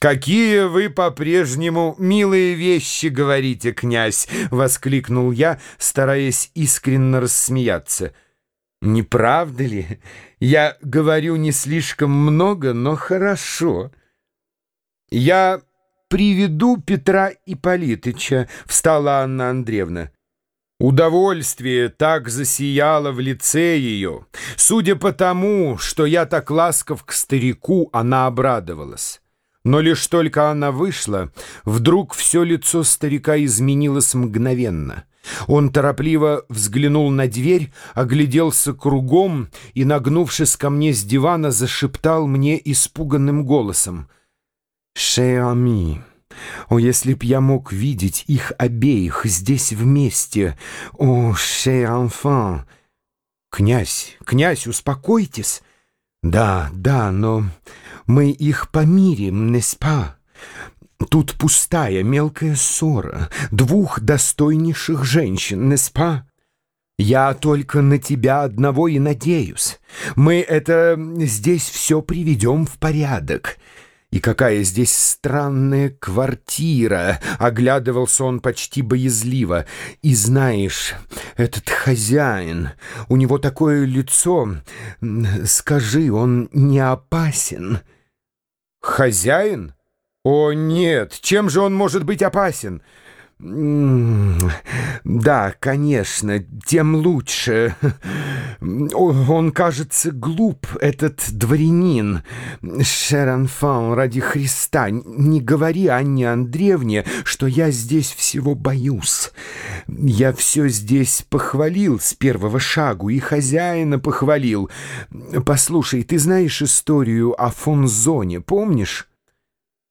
«Какие вы по-прежнему милые вещи говорите, князь!» — воскликнул я, стараясь искренне рассмеяться. «Не правда ли? Я говорю не слишком много, но хорошо. Я приведу Петра Ипполитыча», — встала Анна Андреевна. Удовольствие так засияло в лице ее. Судя по тому, что я так ласков к старику, она обрадовалась. Но лишь только она вышла, вдруг все лицо старика изменилось мгновенно. Он торопливо взглянул на дверь, огляделся кругом и, нагнувшись ко мне с дивана, зашептал мне испуганным голосом. «Шеами, о, если б я мог видеть их обеих здесь вместе! О, ше enfant!» «Князь, князь, успокойтесь!» «Да, да, но мы их помирим, неспа. Тут пустая мелкая ссора двух достойнейших женщин, неспа. Я только на тебя одного и надеюсь. Мы это здесь все приведем в порядок». И какая здесь странная квартира! Оглядывался он почти боязливо. И знаешь, этот хозяин, у него такое лицо... Скажи, он не опасен?» «Хозяин? О, нет! Чем же он может быть опасен?» «Да, конечно, тем лучше. Он, кажется, глуп, этот дворянин. Шеранфан, ради Христа, не говори Анне Андреевне, что я здесь всего боюсь. Я все здесь похвалил с первого шагу и хозяина похвалил. Послушай, ты знаешь историю о Фонзоне, помнишь?»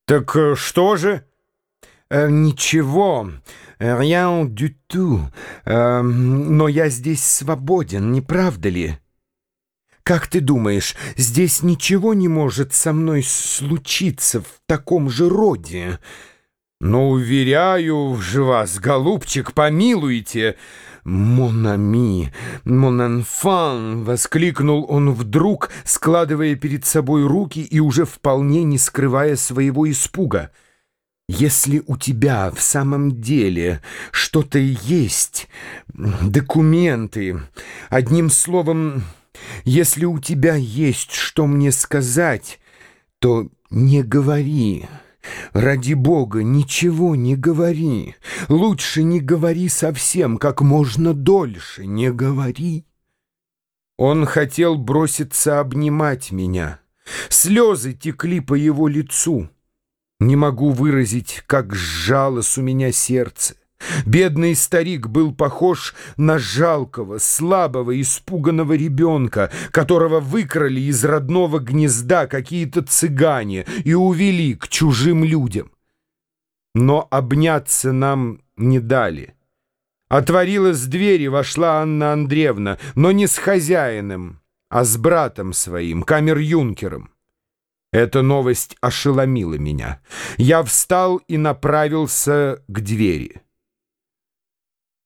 «Так э, что же?» Э, «Ничего, rien du tout. Э, но я здесь свободен, не правда ли?» «Как ты думаешь, здесь ничего не может со мной случиться в таком же роде?» «Но, уверяю же вас, голубчик, помилуйте!» «Монами, монанфан!» — воскликнул он вдруг, складывая перед собой руки и уже вполне не скрывая своего испуга — если у тебя в самом деле что-то есть, документы, одним словом, если у тебя есть что мне сказать, то не говори. Ради Бога, ничего не говори. Лучше не говори совсем, как можно дольше не говори. Он хотел броситься обнимать меня. Слезы текли по его лицу. Не могу выразить, как сжалось у меня сердце. Бедный старик был похож на жалкого, слабого, испуганного ребенка, которого выкрали из родного гнезда какие-то цыгане и увели к чужим людям. Но обняться нам не дали. Отворилась дверь и вошла Анна Андреевна, но не с хозяином, а с братом своим, камер-юнкером. Эта новость ошеломила меня. Я встал и направился к двери.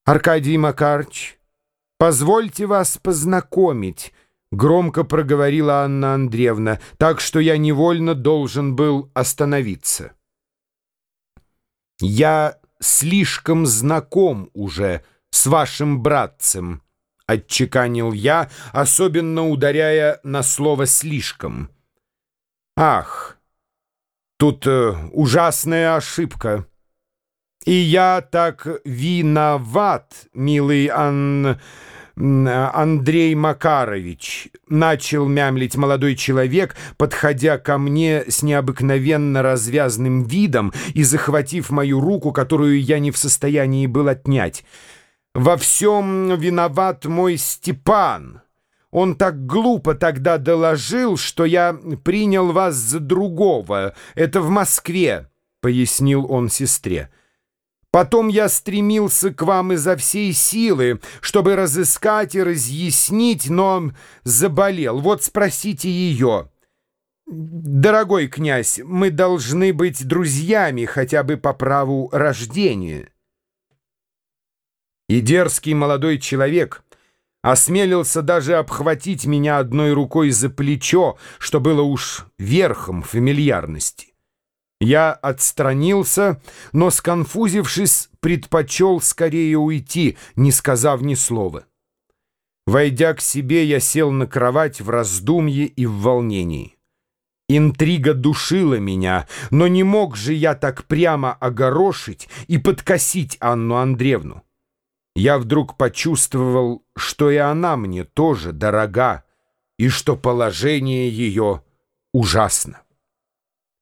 «Аркадий Макарч, позвольте вас познакомить», — громко проговорила Анна Андреевна, так что я невольно должен был остановиться. «Я слишком знаком уже с вашим братцем», — отчеканил я, особенно ударяя на слово «слишком». Ах, тут э, ужасная ошибка. И я так виноват, милый Ан... Андрей Макарович, начал мямлить молодой человек, подходя ко мне с необыкновенно развязным видом и захватив мою руку, которую я не в состоянии был отнять. «Во всем виноват мой Степан». Он так глупо тогда доложил, что я принял вас за другого. Это в Москве», — пояснил он сестре. «Потом я стремился к вам изо всей силы, чтобы разыскать и разъяснить, но заболел. Вот спросите ее». «Дорогой князь, мы должны быть друзьями хотя бы по праву рождения». И дерзкий молодой человек — осмелился даже обхватить меня одной рукой за плечо, что было уж верхом фамильярности. Я отстранился, но, сконфузившись, предпочел скорее уйти, не сказав ни слова. Войдя к себе, я сел на кровать в раздумье и в волнении. Интрига душила меня, но не мог же я так прямо огорошить и подкосить Анну Андреевну. Я вдруг почувствовал, что и она мне тоже дорога, и что положение ее ужасно.